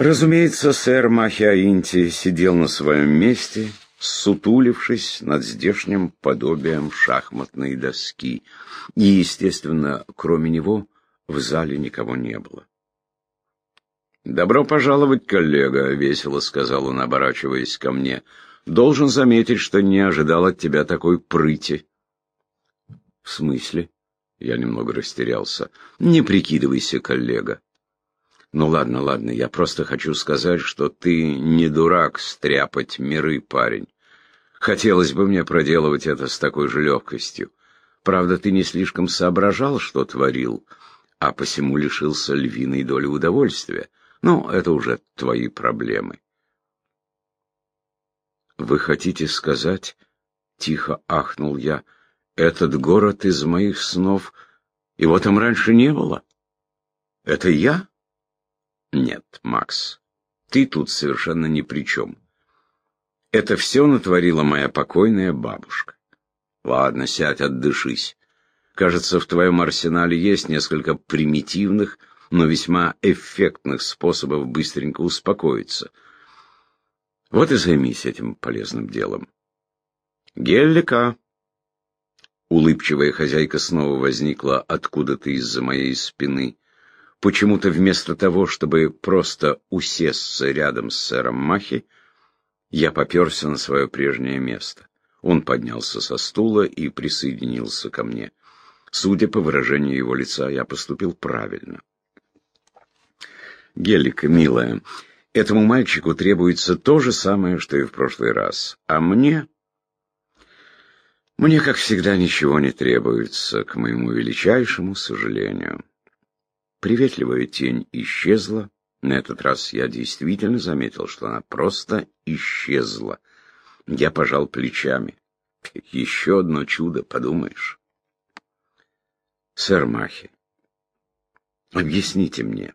Разумеется, сэр Махиаинти сидел на своем месте, сутулившись над здешним подобием шахматной доски. И, естественно, кроме него в зале никого не было. «Добро пожаловать, коллега», — весело сказал он, оборачиваясь ко мне. «Должен заметить, что не ожидал от тебя такой прыти». «В смысле?» — я немного растерялся. «Не прикидывайся, коллега. Ну ладно, ладно, я просто хочу сказать, что ты не дурак стряпать миры, парень. Хотелось бы мне проделывать это с такой же легкостью. Правда, ты не слишком соображал, что творил, а посему лишился львиной доли удовольствия. Ну, это уже твои проблемы. Вы хотите сказать, тихо ахнул я, этот город из моих снов, его там раньше не было? Это я? Нет, Макс, ты тут совершенно ни при чем. Это все натворила моя покойная бабушка. Ладно, сядь, отдышись. Кажется, в твоем арсенале есть несколько примитивных, но весьма эффектных способов быстренько успокоиться. Вот и займись этим полезным делом. Геллика. Улыбчивая хозяйка снова возникла откуда-то из-за моей спины. Почему-то вместо того, чтобы просто усесться рядом с сэром Махи, я поперся на свое прежнее место. Он поднялся со стула и присоединился ко мне. Судя по выражению его лица, я поступил правильно. Гелика, милая, этому мальчику требуется то же самое, что и в прошлый раз. А мне... Мне, как всегда, ничего не требуется, к моему величайшему сожалению. Приветливая тень исчезла. На этот раз я действительно заметил, что она просто исчезла. Я пожал плечами. Еще одно чудо, подумаешь. Сэр Махи, объясните мне,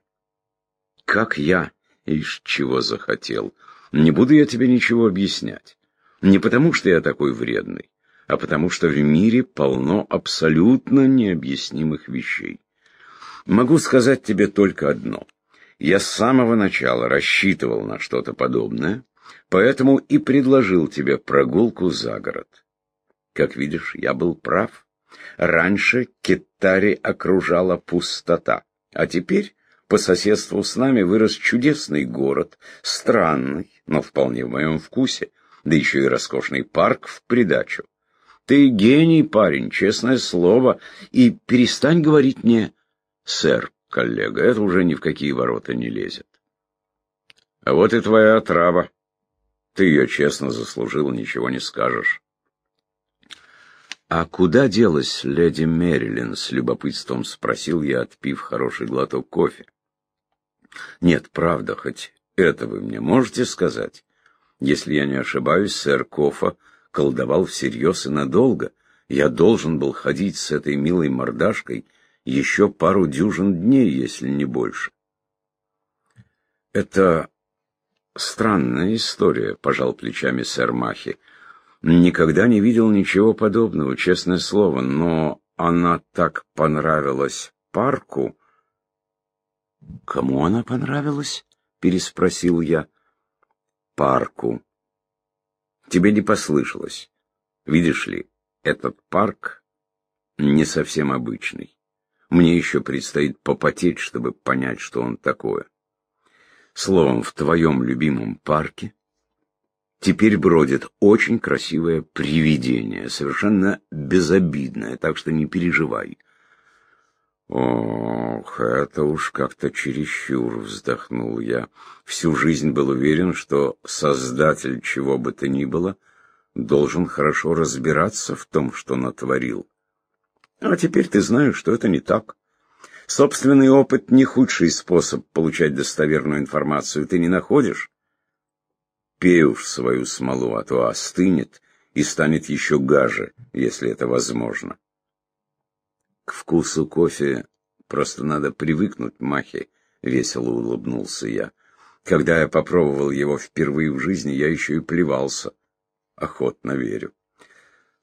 как я из чего захотел? Не буду я тебе ничего объяснять. Не потому, что я такой вредный, а потому, что в мире полно абсолютно необъяснимых вещей. Могу сказать тебе только одно. Я с самого начала рассчитывал на что-то подобное, поэтому и предложил тебе прогулку за город. Как видишь, я был прав. Раньше Китари окружала пустота, а теперь по соседству с нами вырос чудесный город, странный, но вполне в моем вкусе, да еще и роскошный парк в придачу. Ты гений, парень, честное слово, и перестань говорить мне Сэр, коллега, это уже ни в какие ворота не лезет. А вот и твоя отрава. Ты ее честно заслужил, ничего не скажешь. «А куда делась леди Мерилин?» — с любопытством спросил я, отпив хороший глоток кофе. «Нет, правда, хоть это вы мне можете сказать? Если я не ошибаюсь, сэр Кофа колдовал всерьез и надолго. Я должен был ходить с этой милой мордашкой еще пару дюжин дней, если не больше. Это странная история, пожал плечами сэр Махи. Никогда не видел ничего подобного, честное слово, но она так понравилась парку. Кому она понравилась? переспросил я. Парку. Тебе не послышалось. Видишь ли, этот парк не совсем обычный. Мне еще предстоит попотеть, чтобы понять, что он такое. Словом, в твоем любимом парке теперь бродит очень красивое привидение, совершенно безобидное, так что не переживай. Ох, это уж как-то чересчур, вздохнул я. Всю жизнь был уверен, что создатель чего бы то ни было должен хорошо разбираться в том, что натворил. А теперь ты знаешь, что это не так. Собственный опыт не худший способ получать достоверную информацию. Ты не находишь? Пей уж свою смолу, а то остынет и станет еще гаже, если это возможно. К вкусу кофе просто надо привыкнуть, Махи, — весело улыбнулся я. Когда я попробовал его впервые в жизни, я еще и плевался. Охотно верю.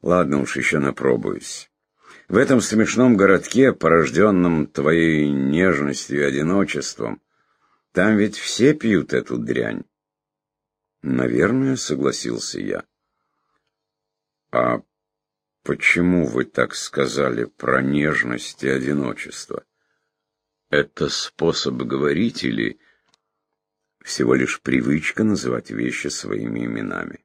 Ладно уж, еще напробуюсь. В этом смешном городке, порожденном твоей нежностью и одиночеством, Там ведь все пьют эту дрянь. Наверное, согласился я. А почему вы так сказали про нежность и одиночество? Это способ говорить или всего лишь привычка называть вещи своими именами?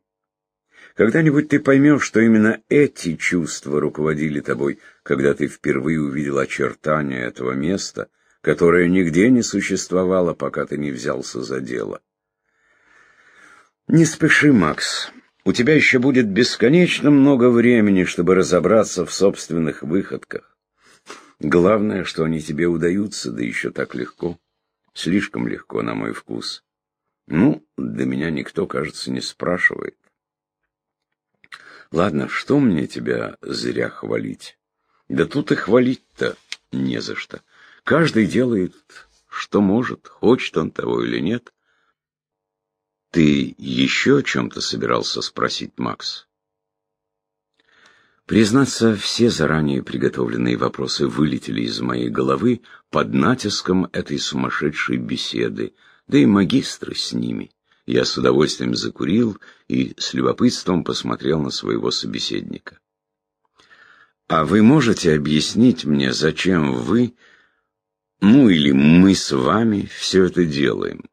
Когда-нибудь ты поймешь, что именно эти чувства руководили тобой, когда ты впервые увидел очертания этого места, которое нигде не существовало, пока ты не взялся за дело. Не спеши, Макс. У тебя еще будет бесконечно много времени, чтобы разобраться в собственных выходках. Главное, что они тебе удаются, да еще так легко. Слишком легко, на мой вкус. Ну, до меня никто, кажется, не спрашивает. Ладно, что мне тебя зря хвалить? Да тут и хвалить-то не за что. Каждый делает, что может, хочет он того или нет. Ты еще о чем-то собирался спросить, Макс? Признаться, все заранее приготовленные вопросы вылетели из моей головы под натиском этой сумасшедшей беседы, да и магистры с ними. Я с удовольствием закурил и с любопытством посмотрел на своего собеседника. «А вы можете объяснить мне, зачем вы, ну или мы с вами, все это делаем?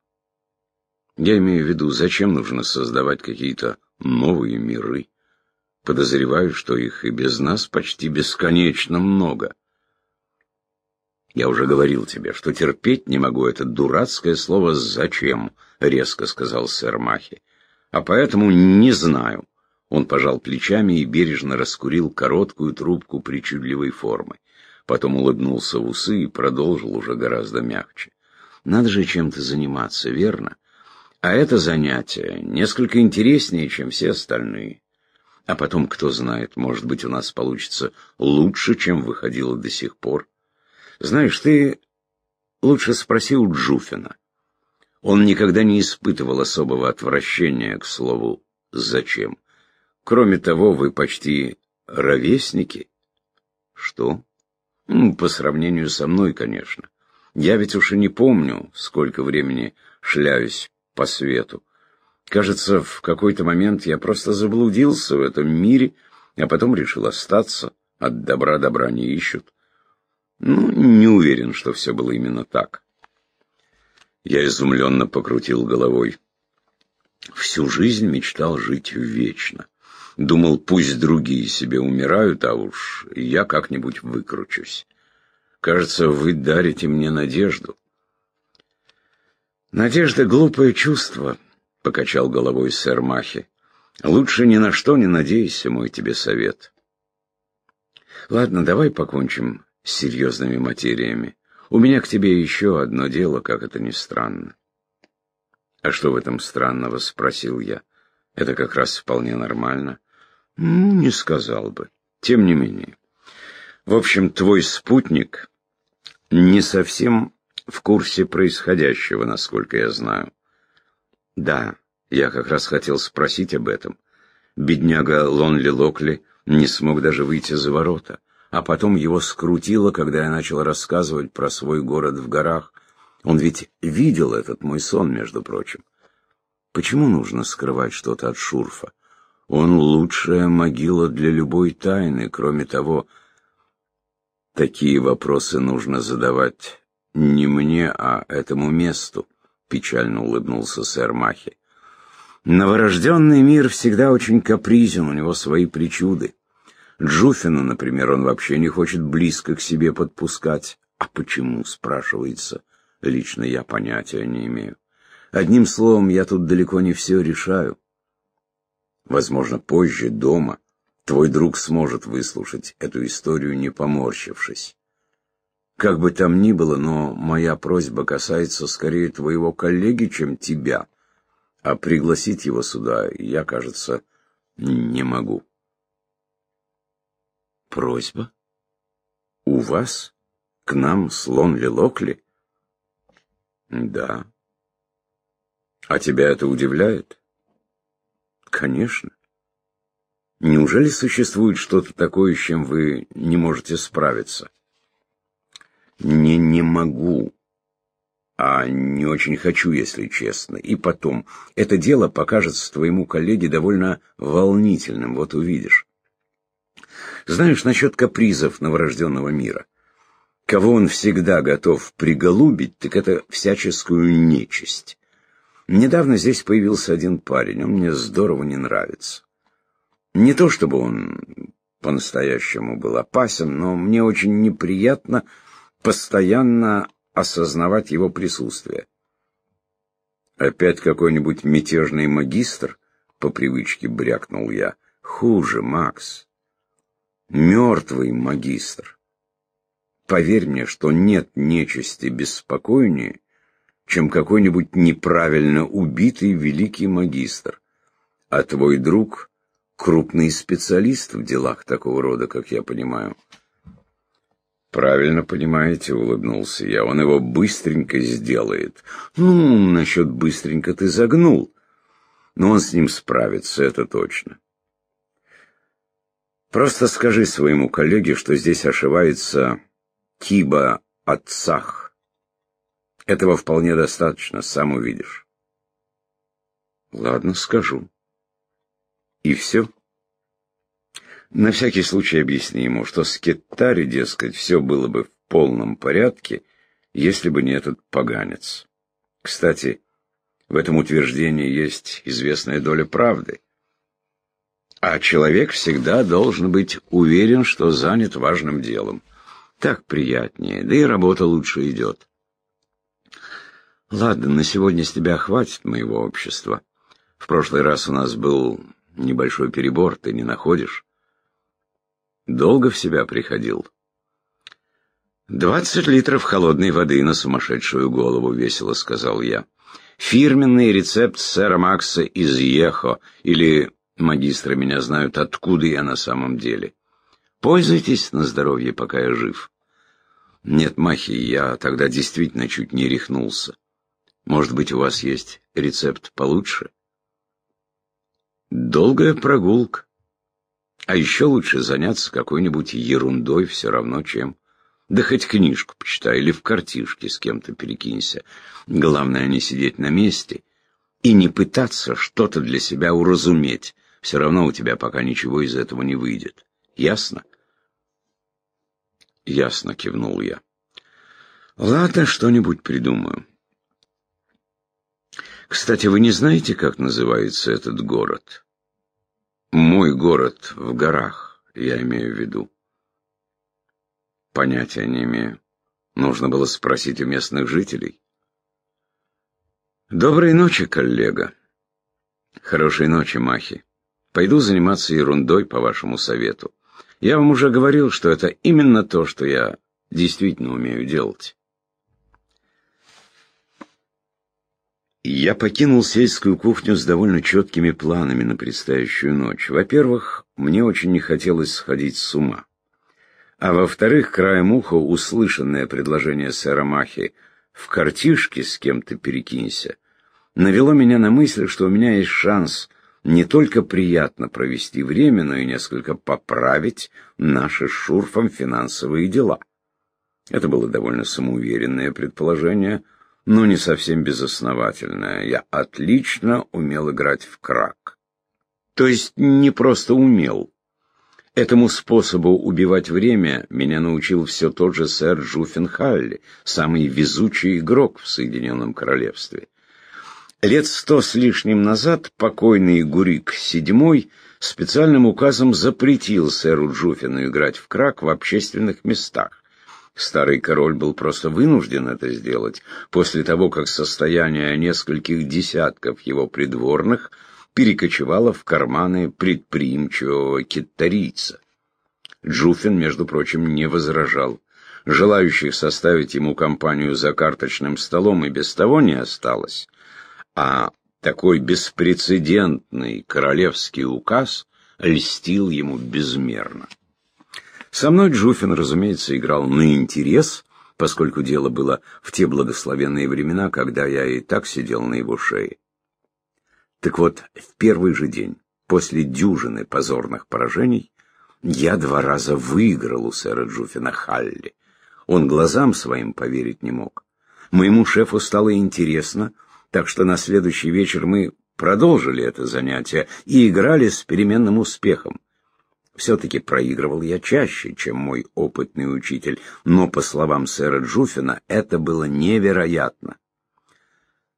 Я имею в виду, зачем нужно создавать какие-то новые миры? Подозреваю, что их и без нас почти бесконечно много». Я уже говорил тебе, что терпеть не могу это дурацкое слово «зачем», — резко сказал сэр Махи. А поэтому не знаю. Он пожал плечами и бережно раскурил короткую трубку причудливой формы. Потом улыбнулся в усы и продолжил уже гораздо мягче. Надо же чем-то заниматься, верно? А это занятие несколько интереснее, чем все остальные. А потом, кто знает, может быть, у нас получится лучше, чем выходило до сих пор. Знаешь, ты лучше спроси у Джуфина. Он никогда не испытывал особого отвращения к слову «зачем». Кроме того, вы почти ровесники. Что? Ну, по сравнению со мной, конечно. Я ведь уж и не помню, сколько времени шляюсь по свету. Кажется, в какой-то момент я просто заблудился в этом мире, а потом решил остаться. От добра добра не ищут. Ну, не уверен, что все было именно так. Я изумленно покрутил головой. Всю жизнь мечтал жить вечно. Думал, пусть другие себе умирают, а уж я как-нибудь выкручусь. Кажется, вы дарите мне надежду. Надежда — глупое чувство, — покачал головой сэр Махи. Лучше ни на что не надейся, мой тебе совет. Ладно, давай покончим серьезными материями. У меня к тебе еще одно дело, как это ни странно. А что в этом странного, спросил я. Это как раз вполне нормально. Ну, не сказал бы. Тем не менее. В общем, твой спутник не совсем в курсе происходящего, насколько я знаю. Да, я как раз хотел спросить об этом. Бедняга Лонли Локли не смог даже выйти за ворота а потом его скрутило, когда я начал рассказывать про свой город в горах. Он ведь видел этот мой сон, между прочим. Почему нужно скрывать что-то от Шурфа? Он лучшая могила для любой тайны. Кроме того, такие вопросы нужно задавать не мне, а этому месту, — печально улыбнулся сэр Махи. Новорожденный мир всегда очень капризен, у него свои причуды. Джуфина, например, он вообще не хочет близко к себе подпускать. А почему, спрашивается, лично я понятия не имею. Одним словом, я тут далеко не все решаю. Возможно, позже, дома, твой друг сможет выслушать эту историю, не поморщившись. Как бы там ни было, но моя просьба касается скорее твоего коллеги, чем тебя, а пригласить его сюда я, кажется, не могу. Просьба? У вас? К нам слон Лилокли? Да. А тебя это удивляет? Конечно. Неужели существует что-то такое, с чем вы не можете справиться? Не «не могу», а не очень хочу, если честно. И потом, это дело покажется твоему коллеге довольно волнительным, вот увидишь. Знаешь, насчет капризов новорожденного мира. Кого он всегда готов приголубить, так это всяческую нечисть. Недавно здесь появился один парень, он мне здорово не нравится. Не то чтобы он по-настоящему был опасен, но мне очень неприятно постоянно осознавать его присутствие. Опять какой-нибудь мятежный магистр, по привычке брякнул я. Хуже, Макс. Мертвый магистр. Поверь мне, что нет нечисти беспокойнее, чем какой-нибудь неправильно убитый великий магистр. А твой друг — крупный специалист в делах такого рода, как я понимаю. «Правильно понимаете», — улыбнулся я, — «он его быстренько сделает». «Ну, насчет быстренько ты загнул, но он с ним справится, это точно». «Просто скажи своему коллеге, что здесь ошивается Киба Отцах. Этого вполне достаточно, сам увидишь». «Ладно, скажу». «И все?» На всякий случай объясни ему, что с Китари, дескать, все было бы в полном порядке, если бы не этот поганец. Кстати, в этом утверждении есть известная доля правды. А человек всегда должен быть уверен, что занят важным делом. Так приятнее, да и работа лучше идет. Ладно, на сегодня с тебя хватит моего общества. В прошлый раз у нас был небольшой перебор, ты не находишь? Долго в себя приходил? «Двадцать литров холодной воды на сумасшедшую голову», — весело сказал я. «Фирменный рецепт сэра Макса из Ехо, или магистры меня знают, откуда я на самом деле. Пользуйтесь на здоровье, пока я жив». «Нет, Махи, я тогда действительно чуть не рехнулся. Может быть, у вас есть рецепт получше?» «Долгая прогулка. А еще лучше заняться какой-нибудь ерундой, все равно чем. Да хоть книжку почитай или в картишке с кем-то перекинься. Главное не сидеть на месте и не пытаться что-то для себя уразуметь. Все равно у тебя пока ничего из этого не выйдет. Ясно? Ясно, кивнул я. Ладно, что-нибудь придумаю. Кстати, вы не знаете, как называется этот город? Мой город в горах, я имею в виду. Понятия не имею. Нужно было спросить у местных жителей. Доброй ночи, коллега. Хорошей ночи, Махи. Пойду заниматься ерундой по вашему совету. Я вам уже говорил, что это именно то, что я действительно умею делать. Я покинул сельскую кухню с довольно четкими планами на предстоящую ночь. Во-первых, мне очень не хотелось сходить с ума. А во-вторых, краем уха услышанное предложение сэра Махи «в картишке с кем-то перекинься» навело меня на мысль, что у меня есть шанс не только приятно провести время, но и несколько поправить наши с Шурфом финансовые дела. Это было довольно самоуверенное предположение, но не совсем безосновательная. Я отлично умел играть в крак. То есть не просто умел. Этому способу убивать время меня научил все тот же сэр Джуффенхалли, самый везучий игрок в Соединенном Королевстве. Лет сто с лишним назад покойный Гурик VII специальным указом запретил сэру Джуфину играть в крак в общественных местах. Старый король был просто вынужден это сделать после того, как состояние нескольких десятков его придворных перекочевало в карманы предприимчивого китарийца. Джуфин, между прочим, не возражал. Желающих составить ему компанию за карточным столом и без того не осталось. А такой беспрецедентный королевский указ льстил ему безмерно. Со мной Джуфин, разумеется, играл на интерес, поскольку дело было в те благословенные времена, когда я и так сидел на его шее. Так вот, в первый же день, после дюжины позорных поражений, я два раза выиграл у сэра Джуфина Халли. Он глазам своим поверить не мог. Моему шефу стало интересно, так что на следующий вечер мы продолжили это занятие и играли с переменным успехом. Все-таки проигрывал я чаще, чем мой опытный учитель, но, по словам сэра Джуфина, это было невероятно.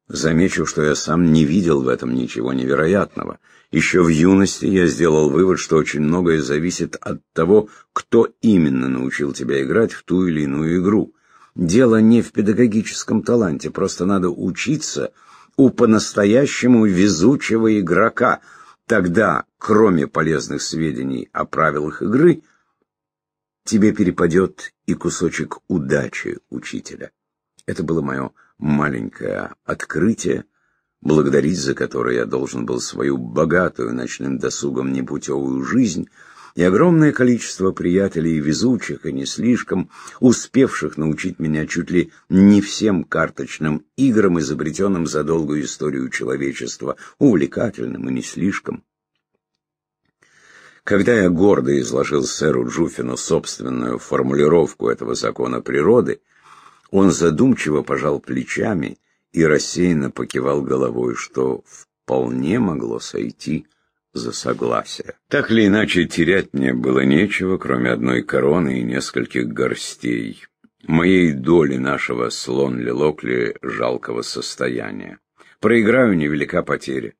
Замечу, что я сам не видел в этом ничего невероятного. Еще в юности я сделал вывод, что очень многое зависит от того, кто именно научил тебя играть в ту или иную игру. Дело не в педагогическом таланте, просто надо учиться у по-настоящему везучего игрока. Тогда, кроме полезных сведений о правилах игры, тебе перепадет и кусочек удачи учителя. Это было мое маленькое открытие, благодарить за которое я должен был свою богатую ночным досугом непутевую жизнь и огромное количество приятелей, везучих и не слишком, успевших научить меня чуть ли не всем карточным играм, изобретенным за долгую историю человечества, увлекательным и не слишком. Когда я гордо изложил сэру Джуфину собственную формулировку этого закона природы, он задумчиво пожал плечами и рассеянно покивал головой, что вполне могло сойти за согласие. Так или иначе, терять мне было нечего, кроме одной короны и нескольких горстей. Моей доли нашего слон-лилокли жалкого состояния. Проиграю невелика потеря.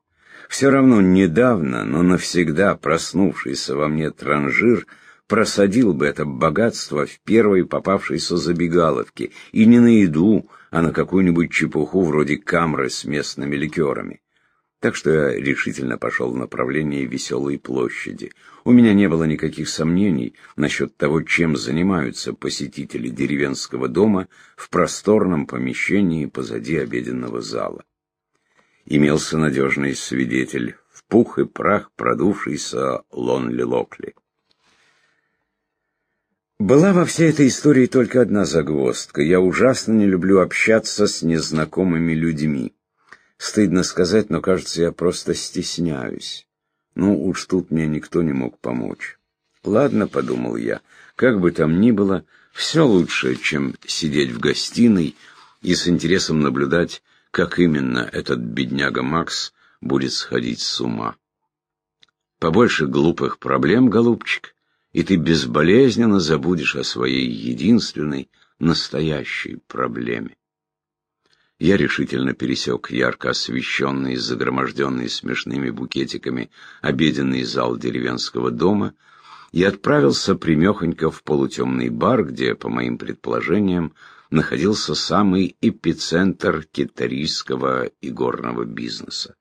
Все равно недавно, но навсегда проснувшийся во мне транжир — просадил бы это богатство в первой попавшейся забегаловке, и не на еду, а на какую-нибудь чепуху вроде камры с местными ликерами. Так что я решительно пошел в направлении Веселой площади. У меня не было никаких сомнений насчет того, чем занимаются посетители деревенского дома в просторном помещении позади обеденного зала. Имелся надежный свидетель, в пух и прах продувшийся Лонли Локли. Была во всей этой истории только одна загвоздка. Я ужасно не люблю общаться с незнакомыми людьми. Стыдно сказать, но, кажется, я просто стесняюсь. Ну, уж тут мне никто не мог помочь. Ладно, подумал я, как бы там ни было, все лучше, чем сидеть в гостиной и с интересом наблюдать, как именно этот бедняга Макс будет сходить с ума. Побольше глупых проблем, голубчик, и ты безболезненно забудешь о своей единственной настоящей проблеме. Я решительно пересек ярко освещенный, загроможденный смешными букетиками обеденный зал деревенского дома и отправился примехонько в полутемный бар, где, по моим предположениям, находился самый эпицентр китарийского и горного бизнеса.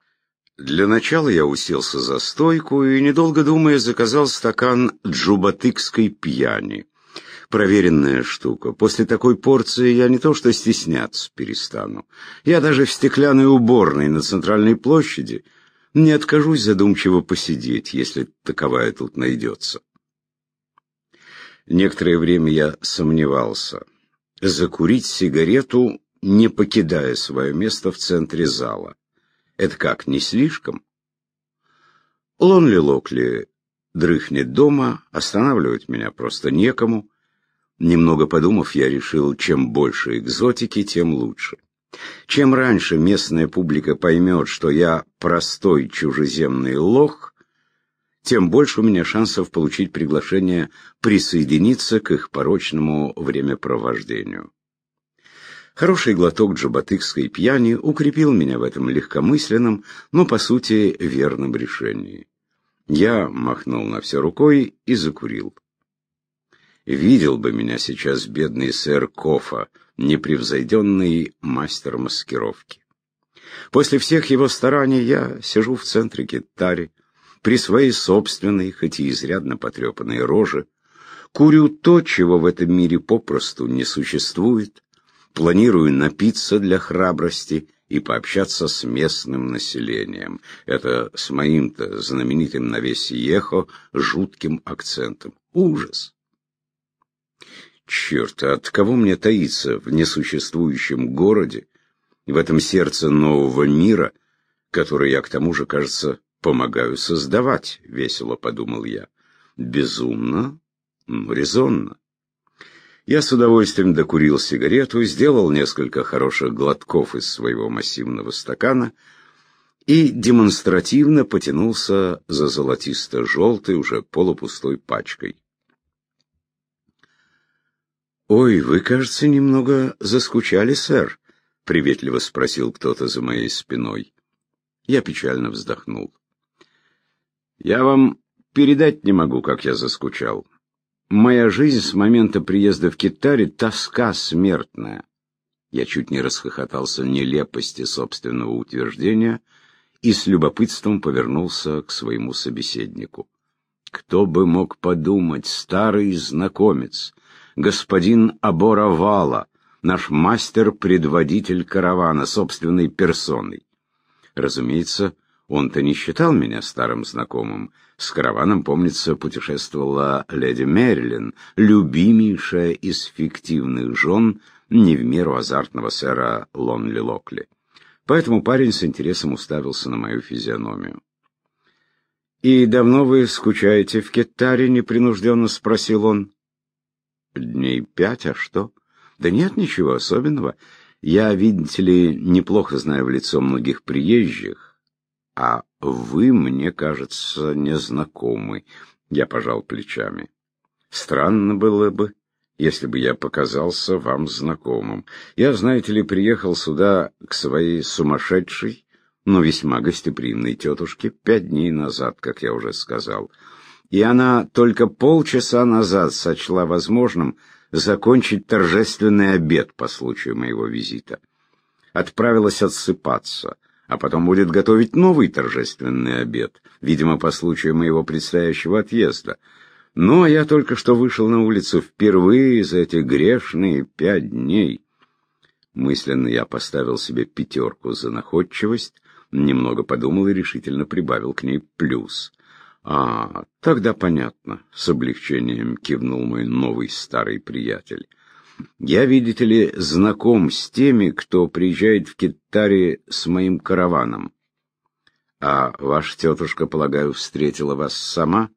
Для начала я уселся за стойку и, недолго думая, заказал стакан джубатыкской пьяни. Проверенная штука. После такой порции я не то что стесняться перестану. Я даже в стеклянной уборной на центральной площади не откажусь задумчиво посидеть, если таковая тут найдется. Некоторое время я сомневался. Закурить сигарету, не покидая свое место в центре зала. Это как, не слишком? Лонли Локли дрыхнет дома, останавливать меня просто некому. Немного подумав, я решил, чем больше экзотики, тем лучше. Чем раньше местная публика поймет, что я простой чужеземный лох, тем больше у меня шансов получить приглашение присоединиться к их порочному времяпровождению. Хороший глоток джабатыкской пьяни укрепил меня в этом легкомысленном, но, по сути, верном решении. Я махнул на все рукой и закурил. Видел бы меня сейчас бедный сэр Кофа, непревзойденный мастер маскировки. После всех его стараний я сижу в центре Китари, при своей собственной, хоть и изрядно потрепанной роже, курю то, чего в этом мире попросту не существует, Планирую напиться для храбрости и пообщаться с местным населением. Это с моим-то знаменитым на весь Ехо жутким акцентом. Ужас! Черт, а от кого мне таиться в несуществующем городе, в этом сердце нового мира, который я, к тому же, кажется, помогаю создавать, — весело подумал я. Безумно, но резонно. Я с удовольствием докурил сигарету, сделал несколько хороших глотков из своего массивного стакана и демонстративно потянулся за золотисто-желтой, уже полупустой пачкой. «Ой, вы, кажется, немного заскучали, сэр», — приветливо спросил кто-то за моей спиной. Я печально вздохнул. «Я вам передать не могу, как я заскучал. Моя жизнь с момента приезда в Китаре — тоска смертная». Я чуть не расхохотался нелепости собственного утверждения и с любопытством повернулся к своему собеседнику. Кто бы мог подумать, старый знакомец — господин Аборавала, наш мастер-предводитель каравана, собственной персоной. Разумеется, он-то не считал меня старым знакомым. С караваном, помнится, путешествовала леди Мерлин, любимейшая из фиктивных жен не в меру азартного сэра Лонли Локли. Поэтому парень с интересом уставился на мою физиономию. «И давно вы скучаете в Китаре?» — непринужденно спросил он. Дней пять, а что? Да нет ничего особенного. Я, видите ли, неплохо знаю в лицо многих приезжих, а вы, мне кажется, незнакомы. Я пожал плечами. Странно было бы, если бы я показался вам знакомым. Я, знаете ли, приехал сюда к своей сумасшедшей, но весьма гостеприимной тетушке пять дней назад, как я уже сказал и она только полчаса назад сочла возможным закончить торжественный обед по случаю моего визита. Отправилась отсыпаться, а потом будет готовить новый торжественный обед, видимо, по случаю моего предстоящего отъезда. Ну, а я только что вышел на улицу впервые за эти грешные пять дней. Мысленно я поставил себе пятерку за находчивость, немного подумал и решительно прибавил к ней плюс — «А, тогда понятно», — с облегчением кивнул мой новый старый приятель. «Я, видите ли, знаком с теми, кто приезжает в Китаре с моим караваном. А ваша тетушка, полагаю, встретила вас сама?»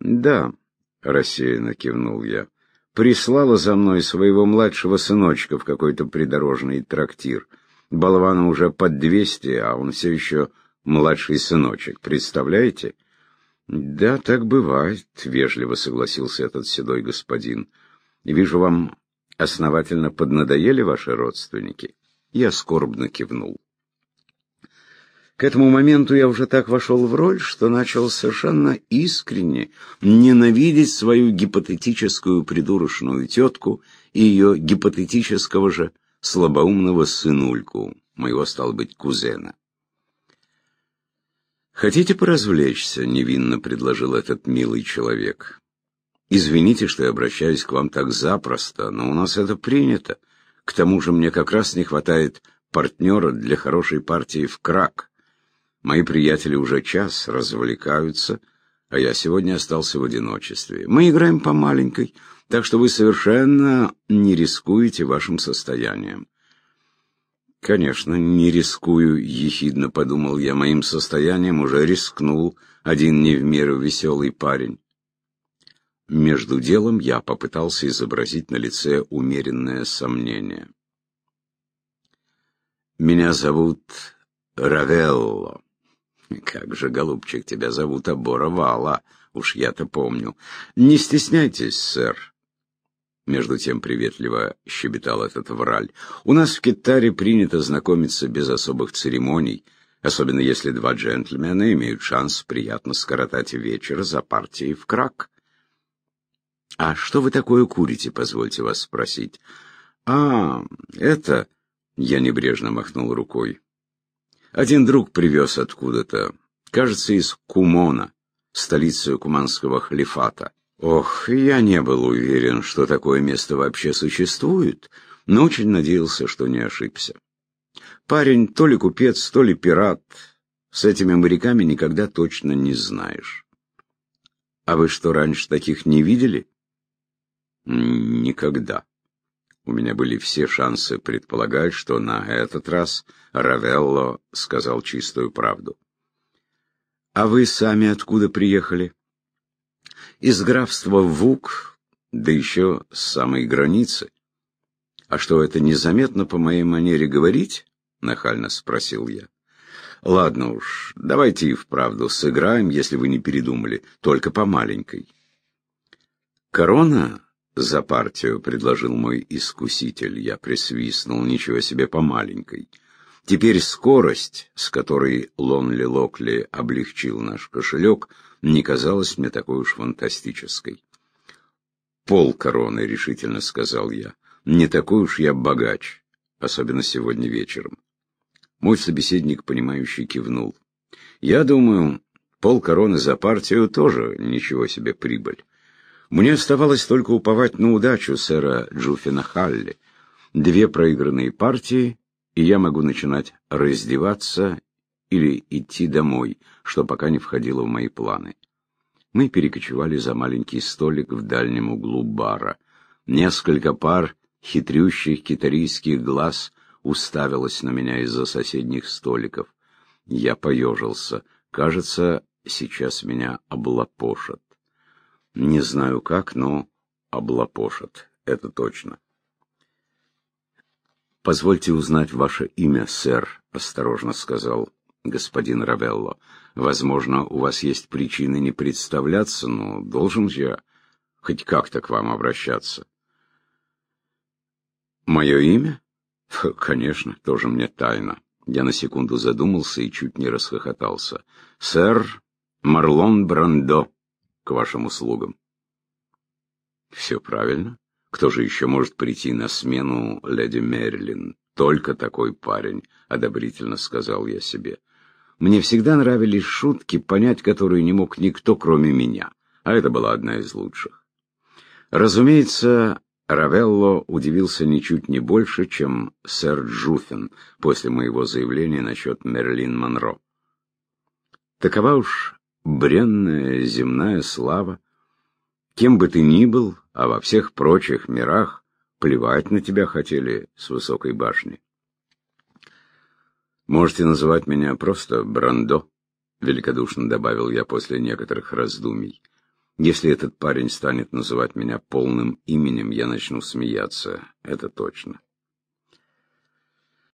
«Да», — рассеянно кивнул я. «Прислала за мной своего младшего сыночка в какой-то придорожный трактир. Болвану уже под двести, а он все еще младший сыночек, представляете?» «Да, так бывает», — вежливо согласился этот седой господин. «Вижу, вам основательно поднадоели ваши родственники?» Я скорбно кивнул. К этому моменту я уже так вошел в роль, что начал совершенно искренне ненавидеть свою гипотетическую придурочную тетку и ее гипотетического же слабоумного сынульку, моего, стал быть, кузена. «Хотите поразвлечься?» — невинно предложил этот милый человек. «Извините, что я обращаюсь к вам так запросто, но у нас это принято. К тому же мне как раз не хватает партнера для хорошей партии в крак. Мои приятели уже час развлекаются, а я сегодня остался в одиночестве. Мы играем по маленькой, так что вы совершенно не рискуете вашим состоянием. Конечно, не рискую, ехидно подумал я, моим состоянием уже рискнул один не в меру веселый парень. Между делом я попытался изобразить на лице умеренное сомнение. «Меня зовут Равелло». «Как же, голубчик, тебя зовут Абора уж я-то помню. Не стесняйтесь, сэр. Между тем приветливо щебетал этот враль. «У нас в Китаре принято знакомиться без особых церемоний, особенно если два джентльмена имеют шанс приятно скоротать вечер за партией в крак». «А что вы такое курите, позвольте вас спросить?» «А, это...» — я небрежно махнул рукой. «Один друг привез откуда-то, кажется, из Кумона, столицы куманского халифата. Ох, я не был уверен, что такое место вообще существует, но очень надеялся, что не ошибся. Парень то ли купец, то ли пират. С этими моряками никогда точно не знаешь. А вы что, раньше таких не видели? Никогда. У меня были все шансы предполагать, что на этот раз Равелло сказал чистую правду. А вы сами откуда приехали? Из графства Вук, Да еще с самой границы. А что, это незаметно по моей манере говорить? Нахально спросил я. Ладно уж, давайте и вправду сыграем, если вы не передумали, только по маленькой. Корона за партию предложил мой искуситель. Я присвистнул, ничего себе по маленькой. Теперь скорость, с которой Лонли Локли облегчил наш кошелек, не казалась мне такой уж фантастической. «Пол короны», — решительно сказал я. «Не такой уж я богач, особенно сегодня вечером». Мой собеседник, понимающий, кивнул. «Я думаю, пол короны за партию тоже ничего себе прибыль. Мне оставалось только уповать на удачу сэра Джуфина Халли. Две проигранные партии, и я могу начинать раздеваться или идти домой, что пока не входило в мои планы. Мы перекочевали за маленький столик в дальнем углу бара. Несколько пар хитрющих китарийских глаз уставилось на меня из-за соседних столиков. Я поежился. Кажется, сейчас меня облапошат. Не знаю как, но облапошат. Это точно. «Позвольте узнать ваше имя, сэр», — осторожно сказал господин Равелло. «Возможно, у вас есть причины не представляться, но должен же я хоть как-то к вам обращаться». «Мое имя?» «Конечно, тоже мне тайна». Я на секунду задумался и чуть не расхохотался. «Сэр Марлон Брандо, к вашим услугам». «Все правильно. Кто же еще может прийти на смену леди Мерлин? Только такой парень», — одобрительно сказал я себе. Мне всегда нравились шутки, понять которые не мог никто, кроме меня, а это была одна из лучших. Разумеется, Равелло удивился ничуть не больше, чем сэр Джуфин после моего заявления насчет Мерлин Монро. Такова уж бренная земная слава. Кем бы ты ни был, а во всех прочих мирах плевать на тебя хотели с высокой башни. «Можете называть меня просто Брандо», — великодушно добавил я после некоторых раздумий. Если этот парень станет называть меня полным именем, я начну смеяться, это точно.